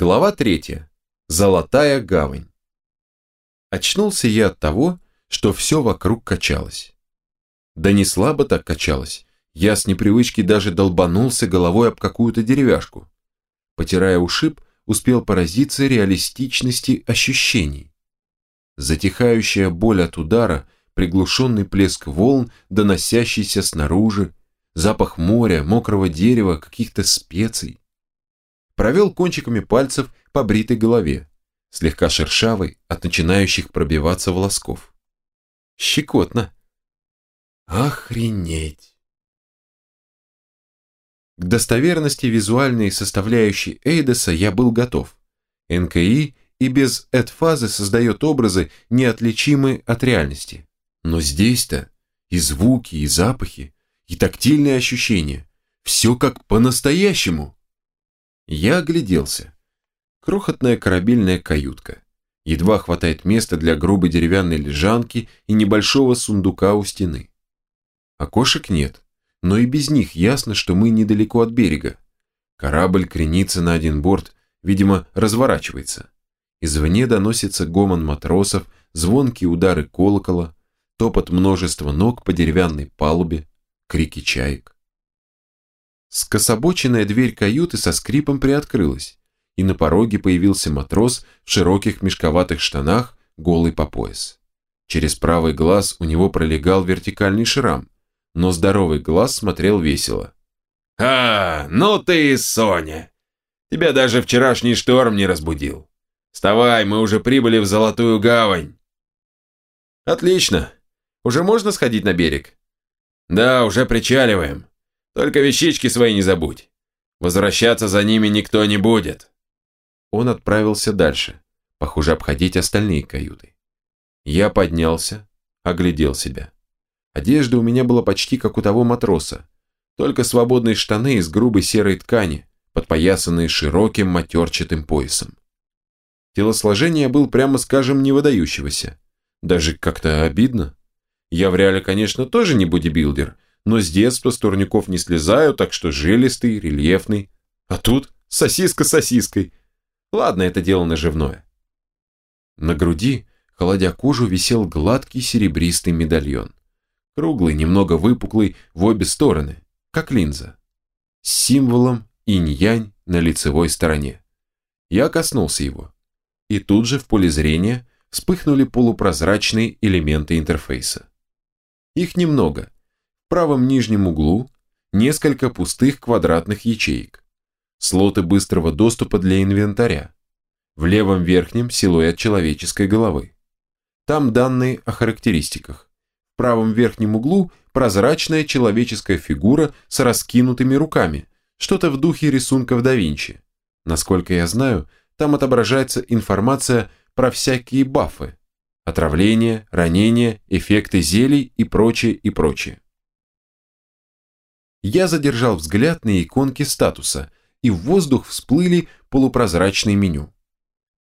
Глава третья. Золотая гавань. Очнулся я от того, что все вокруг качалось. Да не слабо так качалось. Я с непривычки даже долбанулся головой об какую-то деревяшку. Потирая ушиб, успел поразиться реалистичности ощущений. Затихающая боль от удара, приглушенный плеск волн, доносящийся снаружи, запах моря, мокрого дерева, каких-то специй провел кончиками пальцев по бритой голове, слегка шершавой от начинающих пробиваться волосков. Щекотно. Охренеть. К достоверности визуальной составляющей Эйдоса я был готов. НКИ и без эд-фазы создает образы, неотличимые от реальности. Но здесь-то и звуки, и запахи, и тактильные ощущения. Все как по-настоящему. Я огляделся. Крохотная корабельная каютка. Едва хватает места для грубой деревянной лежанки и небольшого сундука у стены. Окошек нет, но и без них ясно, что мы недалеко от берега. Корабль кренится на один борт, видимо, разворачивается. Извне доносится гомон матросов, звонкие удары колокола, топот множества ног по деревянной палубе, крики чаек. Скособоченная дверь каюты со скрипом приоткрылась, и на пороге появился матрос в широких мешковатых штанах, голый по пояс. Через правый глаз у него пролегал вертикальный шрам, но здоровый глаз смотрел весело. «А, ну ты и Соня! Тебя даже вчерашний шторм не разбудил. Вставай, мы уже прибыли в Золотую Гавань!» «Отлично! Уже можно сходить на берег?» «Да, уже причаливаем. Только вещички свои не забудь. Возвращаться за ними никто не будет. Он отправился дальше, похоже, обходить остальные каюты. Я поднялся, оглядел себя. Одежда у меня была почти как у того матроса, только свободные штаны из грубой серой ткани, подпоясанные широким матерчатым поясом. Телосложение был, прямо скажем, не выдающегося. Даже как-то обидно. Я в реале, конечно, тоже не бодибилдер, но с детства с турников не слезаю, так что жилистый, рельефный. А тут сосиска сосиской. Ладно, это дело наживное. На груди, холодя кожу, висел гладкий серебристый медальон. Круглый, немного выпуклый в обе стороны, как линза. С символом инь-янь на лицевой стороне. Я коснулся его. И тут же в поле зрения вспыхнули полупрозрачные элементы интерфейса. Их немного, правом нижнем углу несколько пустых квадратных ячеек. Слоты быстрого доступа для инвентаря. В левом верхнем силуэт человеческой головы. Там данные о характеристиках. В правом верхнем углу прозрачная человеческая фигура с раскинутыми руками, что-то в духе рисунков да Винчи. Насколько я знаю, там отображается информация про всякие бафы, отравления, ранения, эффекты зелий и прочее, и прочее. Я задержал взгляд на иконки статуса, и в воздух всплыли полупрозрачные меню.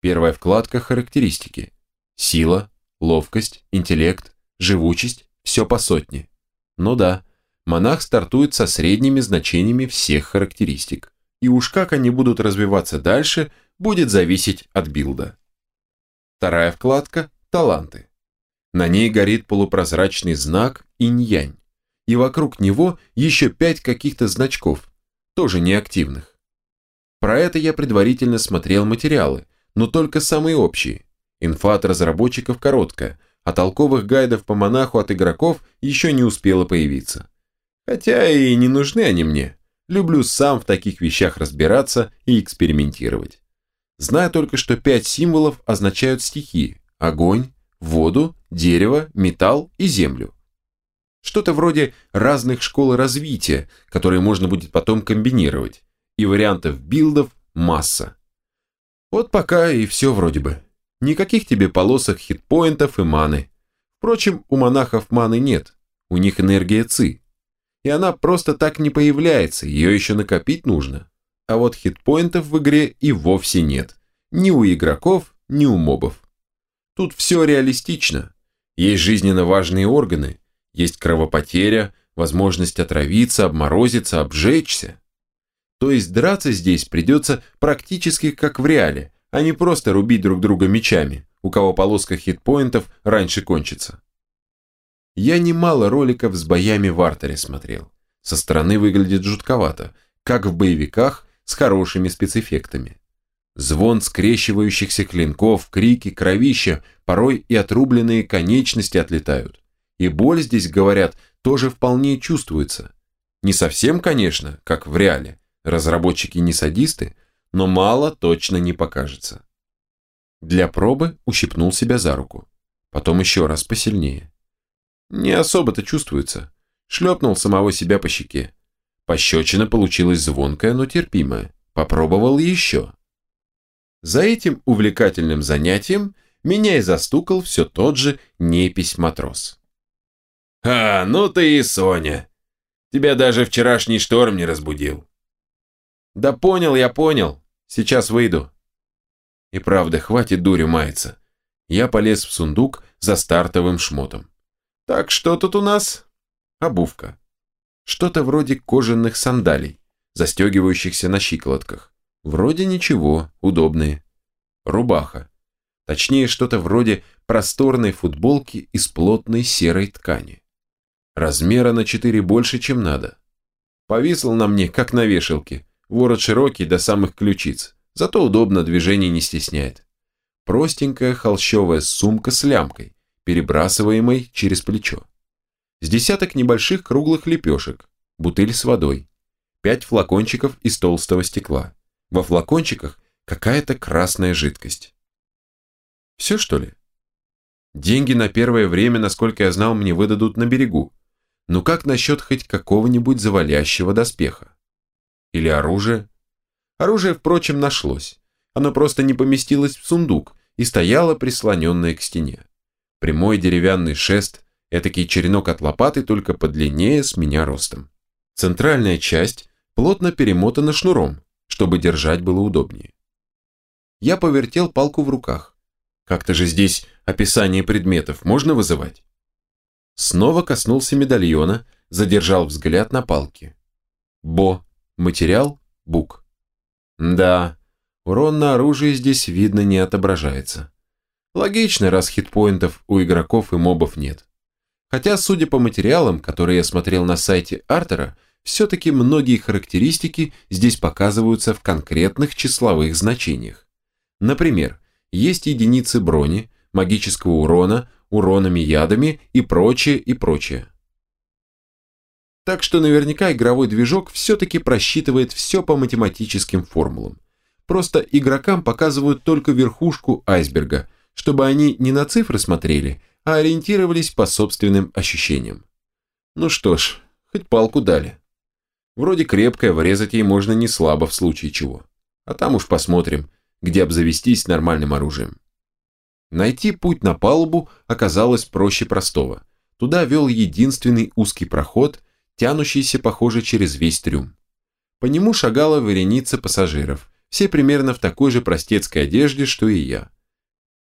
Первая вкладка «Характеристики». Сила, ловкость, интеллект, живучесть – все по сотне. Ну да, монах стартует со средними значениями всех характеристик. И уж как они будут развиваться дальше, будет зависеть от билда. Вторая вкладка – «Таланты». На ней горит полупрозрачный знак инь-янь и вокруг него еще пять каких-то значков, тоже неактивных. Про это я предварительно смотрел материалы, но только самые общие. Инфа от разработчиков короткая, а толковых гайдов по монаху от игроков еще не успело появиться. Хотя и не нужны они мне. Люблю сам в таких вещах разбираться и экспериментировать. Знаю только, что пять символов означают стихии – огонь, воду, дерево, металл и землю. Что-то вроде разных школ развития, которые можно будет потом комбинировать. И вариантов билдов масса. Вот пока и все вроде бы. Никаких тебе полосок хитпоинтов и маны. Впрочем, у монахов маны нет. У них энергия ЦИ. И она просто так не появляется, ее еще накопить нужно. А вот хитпоинтов в игре и вовсе нет. Ни у игроков, ни у мобов. Тут все реалистично. Есть жизненно важные органы, есть кровопотеря, возможность отравиться, обморозиться, обжечься. То есть драться здесь придется практически как в реале, а не просто рубить друг друга мечами, у кого полоска хитпоинтов раньше кончится. Я немало роликов с боями в артере смотрел. Со стороны выглядит жутковато, как в боевиках с хорошими спецэффектами. Звон скрещивающихся клинков, крики, кровища, порой и отрубленные конечности отлетают. И боль здесь, говорят, тоже вполне чувствуется. Не совсем, конечно, как в реале. Разработчики не садисты, но мало точно не покажется. Для пробы ущипнул себя за руку. Потом еще раз посильнее. Не особо-то чувствуется. Шлепнул самого себя по щеке. Пощечина получилась звонкая, но терпимая. Попробовал еще. За этим увлекательным занятием меня и застукал все тот же непись-матрос. «А, ну ты и Соня! Тебя даже вчерашний шторм не разбудил!» «Да понял я, понял. Сейчас выйду». И правда, хватит дурью маяться. Я полез в сундук за стартовым шмотом. Так, что тут у нас? Обувка. Что-то вроде кожаных сандалий, застегивающихся на щиколотках. Вроде ничего, удобные. Рубаха. Точнее, что-то вроде просторной футболки из плотной серой ткани. Размера на 4 больше, чем надо. Повисел на мне, как на вешалке. Ворот широкий до самых ключиц. Зато удобно, движение не стесняет. Простенькая холщовая сумка с лямкой, перебрасываемой через плечо. С десяток небольших круглых лепешек, бутыль с водой, пять флакончиков из толстого стекла. Во флакончиках какая-то красная жидкость. Все что ли? Деньги на первое время, насколько я знал, мне выдадут на берегу. Но как насчет хоть какого-нибудь завалящего доспеха? Или оружия? Оружие, впрочем, нашлось. Оно просто не поместилось в сундук и стояло прислоненное к стене. Прямой деревянный шест, этакий черенок от лопаты, только подлиннее с меня ростом. Центральная часть плотно перемотана шнуром, чтобы держать было удобнее. Я повертел палку в руках. Как-то же здесь описание предметов можно вызывать? Снова коснулся медальона, задержал взгляд на палке. Бо. Материал – бук. Да, урон на оружие здесь видно не отображается. Логично, раз хитпоинтов у игроков и мобов нет. Хотя, судя по материалам, которые я смотрел на сайте Артера, все-таки многие характеристики здесь показываются в конкретных числовых значениях. Например, есть единицы брони, магического урона, уронами ядами и прочее, и прочее. Так что наверняка игровой движок все-таки просчитывает все по математическим формулам. Просто игрокам показывают только верхушку айсберга, чтобы они не на цифры смотрели, а ориентировались по собственным ощущениям. Ну что ж, хоть палку дали. Вроде крепкая, врезать ей можно не слабо в случае чего. А там уж посмотрим, где обзавестись нормальным оружием. Найти путь на палубу оказалось проще простого. Туда вел единственный узкий проход, тянущийся, похоже, через весь трюм. По нему шагала вереница пассажиров, все примерно в такой же простецкой одежде, что и я.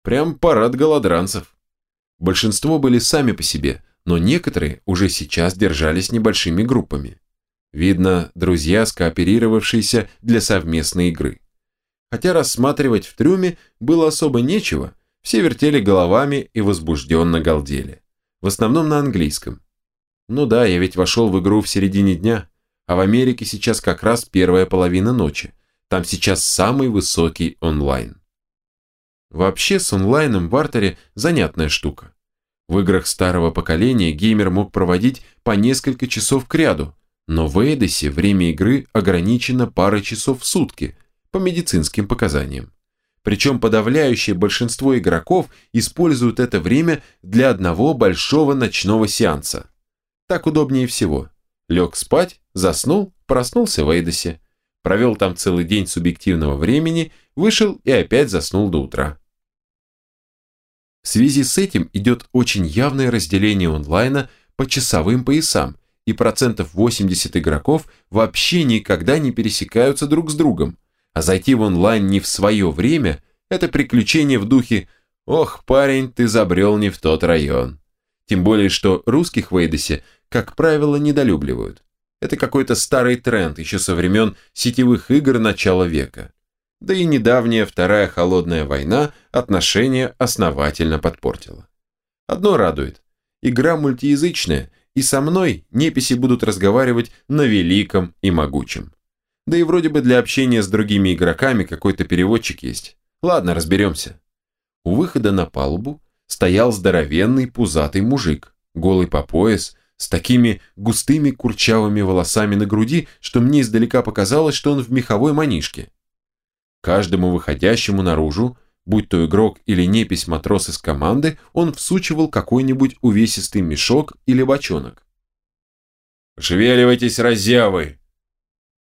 Прям парад голодранцев. Большинство были сами по себе, но некоторые уже сейчас держались небольшими группами. Видно, друзья, скооперировавшиеся для совместной игры. Хотя рассматривать в трюме было особо нечего, все вертели головами и возбужденно галдели. В основном на английском. Ну да, я ведь вошел в игру в середине дня, а в Америке сейчас как раз первая половина ночи. Там сейчас самый высокий онлайн. Вообще с онлайном в артере занятная штука. В играх старого поколения геймер мог проводить по несколько часов к ряду, но в Эйдосе время игры ограничено парой часов в сутки по медицинским показаниям. Причем подавляющее большинство игроков используют это время для одного большого ночного сеанса – так удобнее всего. Лег спать, заснул, проснулся в Эйдосе. Провел там целый день субъективного времени, вышел и опять заснул до утра. В связи с этим идет очень явное разделение онлайна по часовым поясам, и процентов 80 игроков вообще никогда не пересекаются друг с другом, а зайти в онлайн не в свое время – это приключение в духе «Ох, парень, ты забрел не в тот район». Тем более, что русских в Эйдосе, как правило, недолюбливают. Это какой-то старый тренд еще со времен сетевых игр начала века. Да и недавняя Вторая Холодная война отношения основательно подпортила. Одно радует. Игра мультиязычная, и со мной неписи будут разговаривать на великом и могучем. Да и вроде бы для общения с другими игроками какой-то переводчик есть. Ладно, разберемся. У выхода на палубу стоял здоровенный пузатый мужик, голый по пояс, с такими густыми курчавыми волосами на груди, что мне издалека показалось, что он в меховой манишке. Каждому выходящему наружу, будь то игрок или непись матрос из команды, он всучивал какой-нибудь увесистый мешок или бочонок. «Шевеливайтесь, разъявы!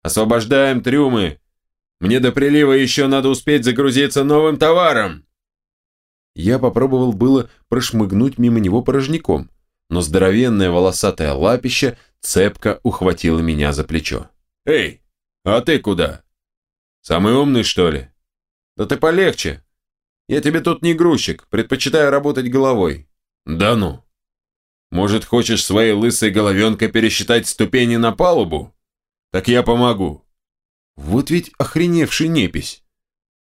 Освобождаем трюмы! Мне до прилива еще надо успеть загрузиться новым товаром!» Я попробовал было прошмыгнуть мимо него порожняком, но здоровенное волосатое лапище цепко ухватило меня за плечо. «Эй, а ты куда? Самый умный, что ли? Да ты полегче. Я тебе тут не грузчик, предпочитаю работать головой». «Да ну! Может, хочешь своей лысой головенкой пересчитать ступени на палубу? Так я помогу». Вот ведь охреневший непись.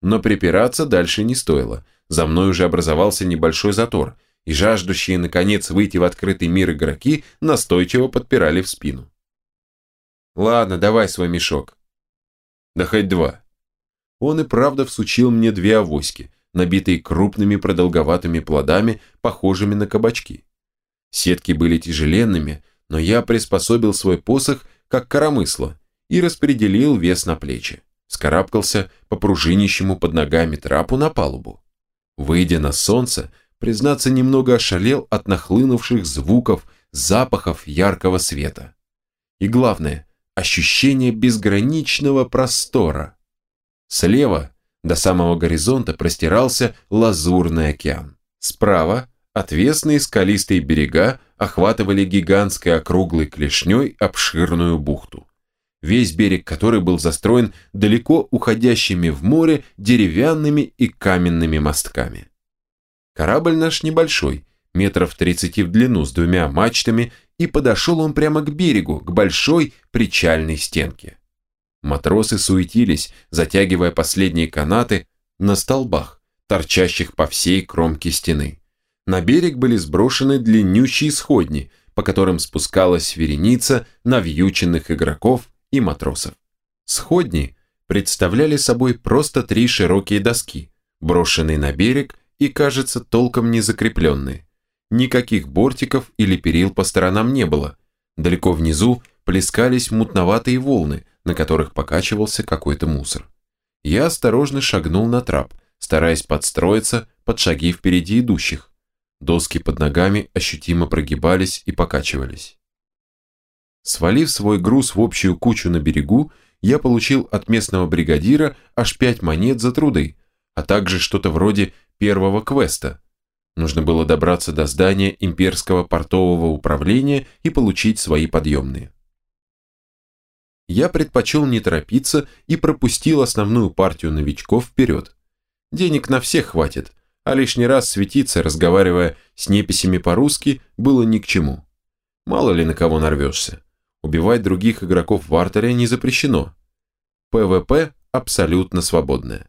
Но припираться дальше не стоило. За мной уже образовался небольшой затор, и жаждущие, наконец, выйти в открытый мир игроки настойчиво подпирали в спину. «Ладно, давай свой мешок». «Да хоть два». Он и правда всучил мне две авоськи, набитые крупными продолговатыми плодами, похожими на кабачки. Сетки были тяжеленными, но я приспособил свой посох как коромысло и распределил вес на плечи. Скарабкался по пружинищему под ногами трапу на палубу. Выйдя на солнце, признаться, немного ошалел от нахлынувших звуков, запахов яркого света. И главное, ощущение безграничного простора. Слева до самого горизонта простирался лазурный океан. Справа отвесные скалистые берега охватывали гигантской округлой клешней обширную бухту. Весь берег которой был застроен далеко уходящими в море деревянными и каменными мостками. Корабль наш небольшой, метров 30 в длину с двумя мачтами, и подошел он прямо к берегу, к большой причальной стенке. Матросы суетились, затягивая последние канаты на столбах, торчащих по всей кромке стены. На берег были сброшены длиннющие сходни, по которым спускалась вереница навьюченных игроков и матросов. Сходни представляли собой просто три широкие доски, брошенные на берег и, кажется, толком не закрепленные. Никаких бортиков или перил по сторонам не было. Далеко внизу плескались мутноватые волны, на которых покачивался какой-то мусор. Я осторожно шагнул на трап, стараясь подстроиться под шаги впереди идущих. Доски под ногами ощутимо прогибались и покачивались. Свалив свой груз в общую кучу на берегу, я получил от местного бригадира аж пять монет за труды, а также что-то вроде первого квеста. Нужно было добраться до здания имперского портового управления и получить свои подъемные. Я предпочел не торопиться и пропустил основную партию новичков вперед. Денег на всех хватит, а лишний раз светиться, разговаривая с неписями по-русски, было ни к чему. Мало ли на кого нарвешься. Убивать других игроков в артере не запрещено. PvP абсолютно свободное.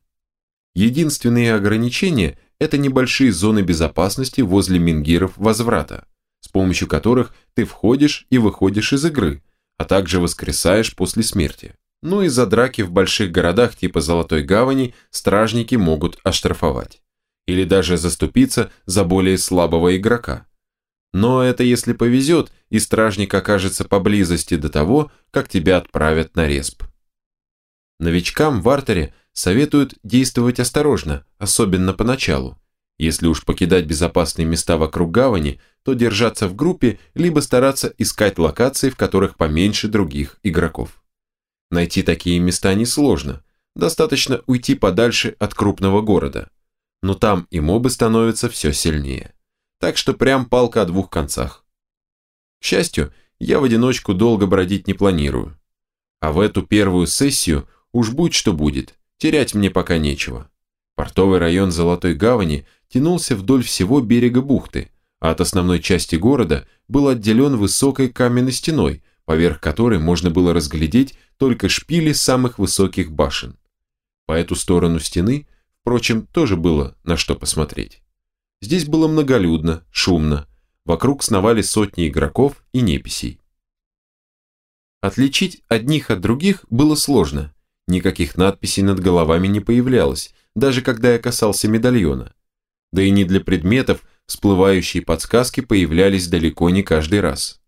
Единственные ограничения – это небольшие зоны безопасности возле менгиров возврата, с помощью которых ты входишь и выходишь из игры, а также воскресаешь после смерти. Ну и за драки в больших городах типа Золотой Гавани стражники могут оштрафовать. Или даже заступиться за более слабого игрока. Но это если повезет, и стражник окажется поблизости до того, как тебя отправят на респ. Новичкам в артере советуют действовать осторожно, особенно поначалу. Если уж покидать безопасные места вокруг гавани, то держаться в группе, либо стараться искать локации, в которых поменьше других игроков. Найти такие места несложно, достаточно уйти подальше от крупного города. Но там и мобы становятся все сильнее. Так что прям палка о двух концах. К счастью, я в одиночку долго бродить не планирую. А в эту первую сессию уж будь что будет, терять мне пока нечего. Портовый район Золотой Гавани тянулся вдоль всего берега бухты, а от основной части города был отделен высокой каменной стеной, поверх которой можно было разглядеть только шпили самых высоких башен. По эту сторону стены, впрочем, тоже было на что посмотреть. Здесь было многолюдно, шумно, вокруг сновали сотни игроков и неписей. Отличить одних от других было сложно, никаких надписей над головами не появлялось, даже когда я касался медальона. Да и не для предметов всплывающие подсказки появлялись далеко не каждый раз.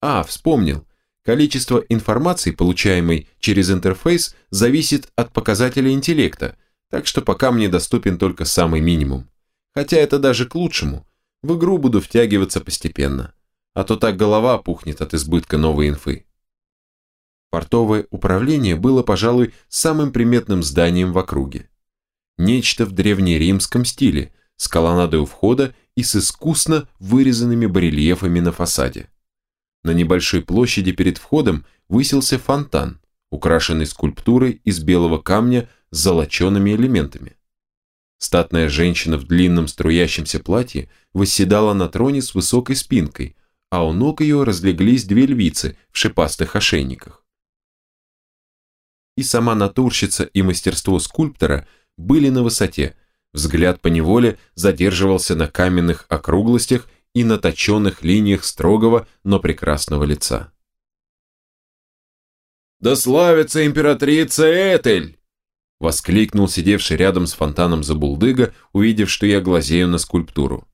А, вспомнил. Количество информации, получаемой через интерфейс, зависит от показателя интеллекта, так что пока мне доступен только самый минимум. Хотя это даже к лучшему. В игру буду втягиваться постепенно. А то так голова пухнет от избытка новой инфы. Портовое управление было, пожалуй, самым приметным зданием в округе. Нечто в древнеримском стиле, с колоннадой у входа и с искусно вырезанными барельефами на фасаде. На небольшой площади перед входом высился фонтан, украшенный скульптурой из белого камня с золочеными элементами. Статная женщина в длинном струящемся платье восседала на троне с высокой спинкой, а у ног ее разлеглись две львицы в шипастых ошейниках. И сама натурщица и мастерство скульптора были на высоте, взгляд поневоле задерживался на каменных округлостях и на точенных линиях строгого, но прекрасного лица. «Да славится императрица Этель!» Воскликнул сидевший рядом с фонтаном Забулдыга, увидев, что я глазею на скульптуру.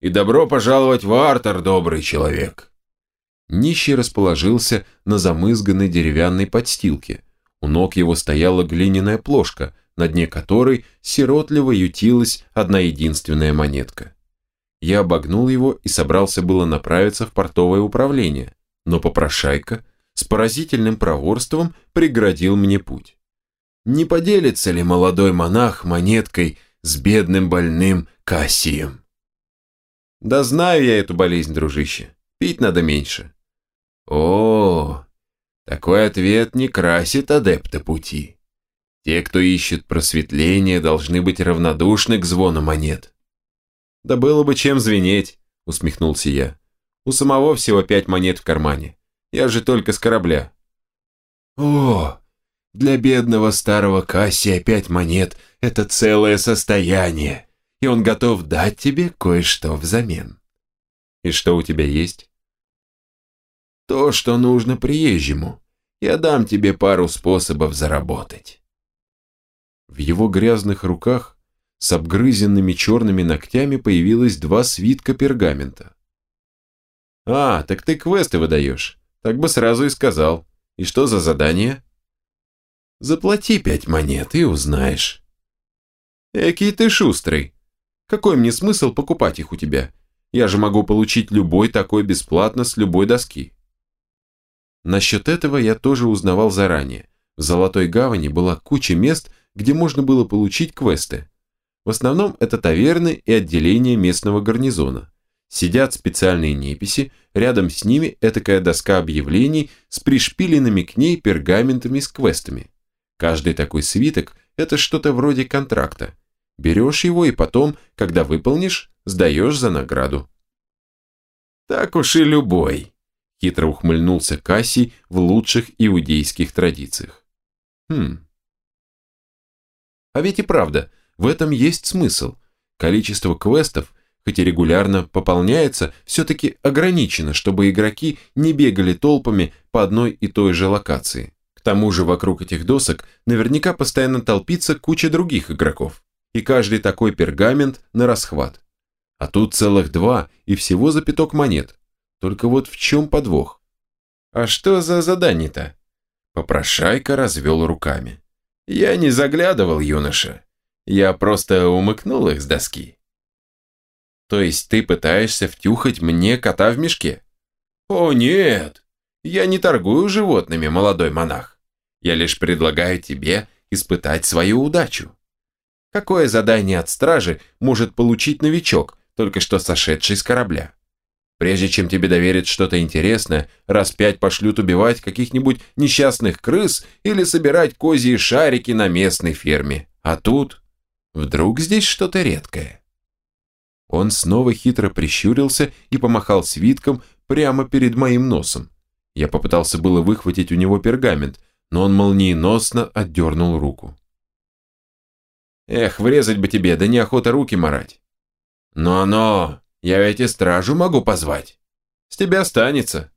«И добро пожаловать в Артер, добрый человек!» Нищий расположился на замызганной деревянной подстилке. У ног его стояла глиняная плошка, на дне которой сиротливо ютилась одна единственная монетка. Я обогнул его и собрался было направиться в портовое управление, но попрошайка с поразительным проворством преградил мне путь. Не поделится ли молодой монах монеткой с бедным больным Кассием? Да знаю я эту болезнь, дружище. Пить надо меньше. О, такой ответ не красит адепта пути. Те, кто ищет просветление, должны быть равнодушны к звону монет. Да было бы чем звенеть, усмехнулся я. У самого всего пять монет в кармане. Я же только с корабля. О, для бедного старого Кассия пять монет – это целое состояние, и он готов дать тебе кое-что взамен. И что у тебя есть? То, что нужно приезжему. Я дам тебе пару способов заработать. В его грязных руках с обгрызенными черными ногтями появилось два свитка пергамента. «А, так ты квесты выдаешь. Так бы сразу и сказал. И что за задание?» «Заплати пять монет и узнаешь». «Экий ты шустрый. Какой мне смысл покупать их у тебя? Я же могу получить любой такой бесплатно с любой доски». Насчет этого я тоже узнавал заранее. В Золотой Гавани была куча мест, где можно было получить квесты. В основном это таверны и отделения местного гарнизона. Сидят специальные неписи, рядом с ними этакая доска объявлений с пришпиленными к ней пергаментами с квестами. Каждый такой свиток – это что-то вроде контракта. Берешь его и потом, когда выполнишь, сдаешь за награду. «Так уж и любой», – хитро ухмыльнулся Кассий в лучших иудейских традициях. «Хм, а ведь и правда, в этом есть смысл. Количество квестов, хоть и регулярно пополняется, все-таки ограничено, чтобы игроки не бегали толпами по одной и той же локации. К тому же вокруг этих досок наверняка постоянно толпится куча других игроков. И каждый такой пергамент на расхват. А тут целых два и всего за пяток монет. Только вот в чем подвох? А что за задание-то? Попрошайка развел руками. Я не заглядывал, юноша. Я просто умыкнул их с доски. То есть ты пытаешься втюхать мне кота в мешке? О, нет! Я не торгую животными, молодой монах. Я лишь предлагаю тебе испытать свою удачу. Какое задание от стражи может получить новичок, только что сошедший с корабля? Прежде чем тебе доверят что-то интересное, раз пять пошлют убивать каких-нибудь несчастных крыс или собирать козьи шарики на местной ферме. А тут вдруг здесь что-то редкое. Он снова хитро прищурился и помахал свитком прямо перед моим носом. Я попытался было выхватить у него пергамент, но он молниеносно отдернул руку. «Эх, врезать бы тебе, да неохота руки марать». «Но-но, я ведь и стражу могу позвать. С тебя останется».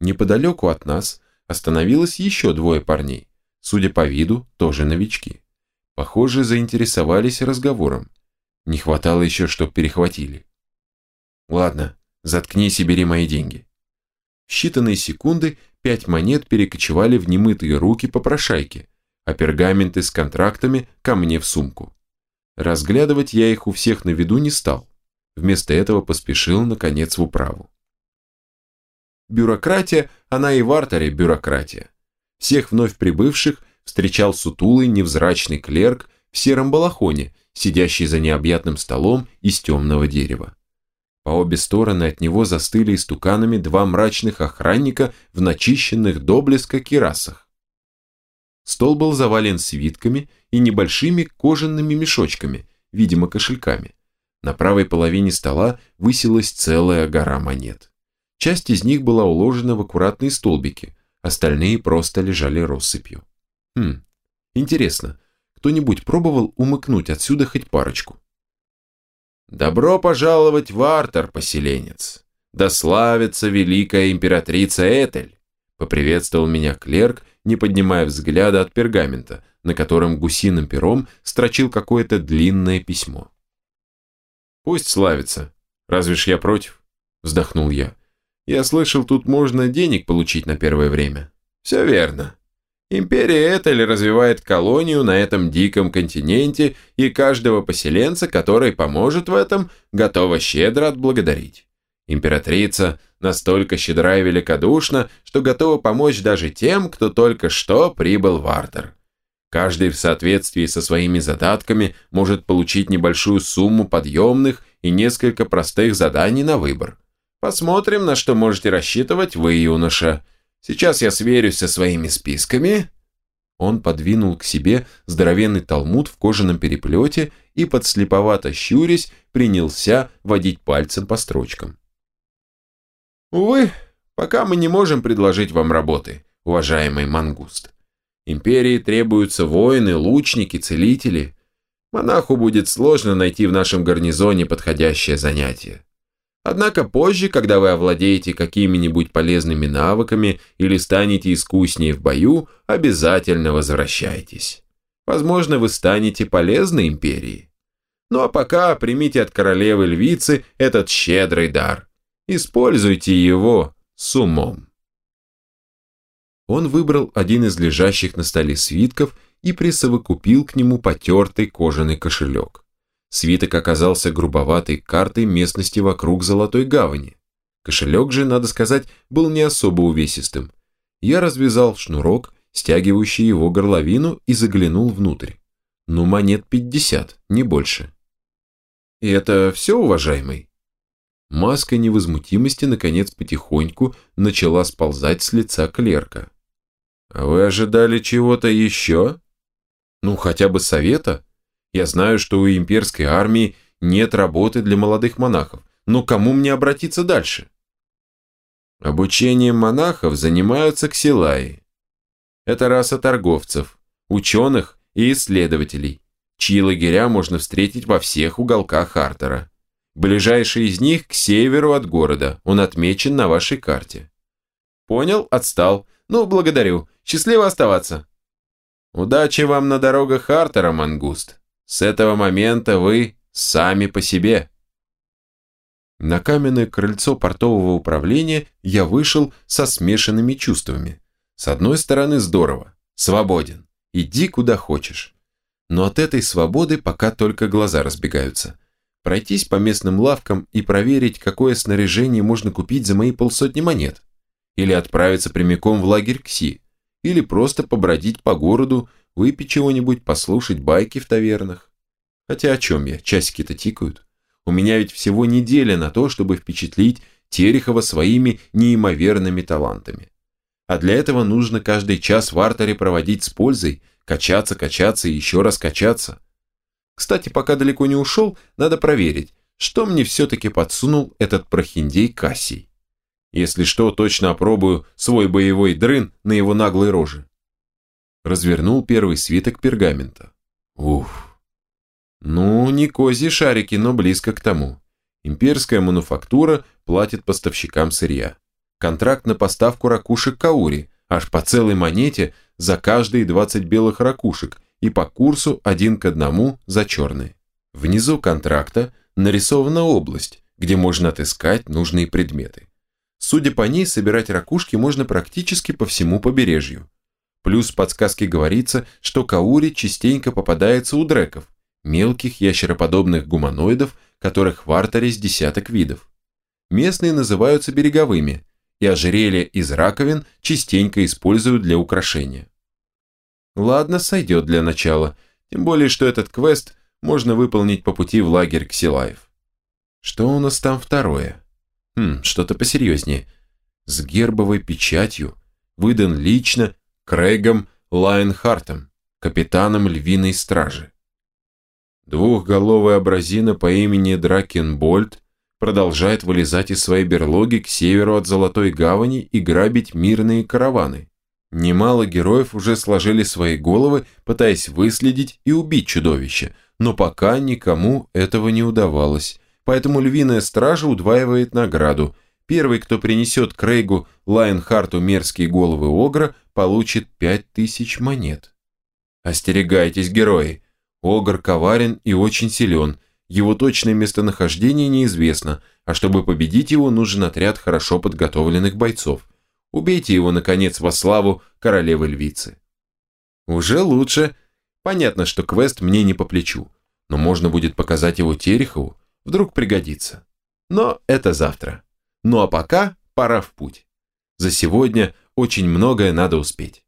Неподалеку от нас остановилось еще двое парней, судя по виду, тоже новички. Похоже, заинтересовались разговором. Не хватало еще, чтоб перехватили. Ладно, заткнись и бери мои деньги. В считанные секунды пять монет перекочевали в немытые руки попрошайки, а пергаменты с контрактами ко мне в сумку. Разглядывать я их у всех на виду не стал. Вместо этого поспешил, наконец, в управу. Бюрократия, она и в артере бюрократия. Всех вновь прибывших встречал сутулый невзрачный клерк в сером балахоне, сидящий за необъятным столом из темного дерева. По обе стороны от него застыли истуканами два мрачных охранника в начищенных до блеска кирасах. Стол был завален свитками и небольшими кожаными мешочками, видимо кошельками. На правой половине стола высилась целая гора монет. Часть из них была уложена в аккуратные столбики, остальные просто лежали россыпью. Хм, интересно, кто-нибудь пробовал умыкнуть отсюда хоть парочку? «Добро пожаловать в Артер, поселенец! Да славится великая императрица Этель!» Поприветствовал меня клерк, не поднимая взгляда от пергамента, на котором гусиным пером строчил какое-то длинное письмо. «Пусть славится. Разве ж я против?» – вздохнул я. «Я слышал, тут можно денег получить на первое время». «Все верно. Империя Этель развивает колонию на этом диком континенте, и каждого поселенца, который поможет в этом, готова щедро отблагодарить. Императрица настолько щедра и великодушна, что готова помочь даже тем, кто только что прибыл в Артер. Каждый в соответствии со своими задатками может получить небольшую сумму подъемных и несколько простых заданий на выбор. Посмотрим, на что можете рассчитывать вы, юноша. Сейчас я сверюсь со своими списками». Он подвинул к себе здоровенный талмуд в кожаном переплете и, подслеповато щурясь, принялся водить пальцем по строчкам. «Увы, пока мы не можем предложить вам работы, уважаемый мангуст. Империи требуются воины, лучники, целители. Монаху будет сложно найти в нашем гарнизоне подходящее занятие. Однако позже, когда вы овладеете какими-нибудь полезными навыками или станете искуснее в бою, обязательно возвращайтесь. Возможно, вы станете полезной империи. Ну а пока примите от королевы львицы этот щедрый дар. Используйте его с умом. Он выбрал один из лежащих на столе свитков и присовокупил к нему потертый кожаный кошелек. Свиток оказался грубоватой картой местности вокруг Золотой Гавани. Кошелек же, надо сказать, был не особо увесистым. Я развязал шнурок, стягивающий его горловину, и заглянул внутрь. Ну, монет пятьдесят, не больше. И это все, уважаемый? Маска невозмутимости, наконец, потихоньку начала сползать с лица клерка. «А вы ожидали чего-то еще? Ну, хотя бы совета?» Я знаю, что у имперской армии нет работы для молодых монахов, но кому мне обратиться дальше? Обучением монахов занимаются ксилаи. Это раса торговцев, ученых и исследователей, чьи лагеря можно встретить во всех уголках Артера. Ближайший из них к северу от города, он отмечен на вашей карте. Понял, отстал. Ну, благодарю. Счастливо оставаться. Удачи вам на дорогах Артера, Мангуст. С этого момента вы сами по себе. На каменное крыльцо портового управления я вышел со смешанными чувствами. С одной стороны здорово, свободен, иди куда хочешь. Но от этой свободы пока только глаза разбегаются. Пройтись по местным лавкам и проверить, какое снаряжение можно купить за мои полсотни монет. Или отправиться прямиком в лагерь КСИ. Или просто побродить по городу, выпить чего-нибудь, послушать байки в тавернах. Хотя о чем я, часики-то тикают. У меня ведь всего неделя на то, чтобы впечатлить Терехова своими неимоверными талантами. А для этого нужно каждый час в артере проводить с пользой, качаться, качаться и еще раз качаться. Кстати, пока далеко не ушел, надо проверить, что мне все-таки подсунул этот прохиндей Кассий. Если что, точно опробую свой боевой дрын на его наглой роже. Развернул первый свиток пергамента. Уф. Ну, не козьи шарики, но близко к тому. Имперская мануфактура платит поставщикам сырья. Контракт на поставку ракушек каури, аж по целой монете за каждые 20 белых ракушек и по курсу один к одному за черные. Внизу контракта нарисована область, где можно отыскать нужные предметы. Судя по ней, собирать ракушки можно практически по всему побережью. Плюс в подсказке говорится, что каури частенько попадается у дреков, мелких ящероподобных гуманоидов, которых в артере с десяток видов. Местные называются береговыми, и ожерелья из раковин частенько используют для украшения. Ладно, сойдет для начала, тем более, что этот квест можно выполнить по пути в лагерь Ксилаев. Что у нас там второе? Хм, что-то посерьезнее. С гербовой печатью, выдан лично Крейгом Лайнхартом, капитаном львиной стражи. Двухголовая абразина по имени Дракенбольд продолжает вылезать из своей берлоги к северу от Золотой Гавани и грабить мирные караваны. Немало героев уже сложили свои головы, пытаясь выследить и убить чудовище, но пока никому этого не удавалось, поэтому львиная стража удваивает награду. Первый, кто принесет Крейгу Лайнхарту мерзкие головы Огра, получит 5000 монет. Остерегайтесь, герои! Огр коварен и очень силен, его точное местонахождение неизвестно, а чтобы победить его, нужен отряд хорошо подготовленных бойцов. Убейте его, наконец, во славу королевы-львицы. Уже лучше. Понятно, что квест мне не по плечу, но можно будет показать его Терехову, вдруг пригодится. Но это завтра. Ну а пока пора в путь. За сегодня очень многое надо успеть.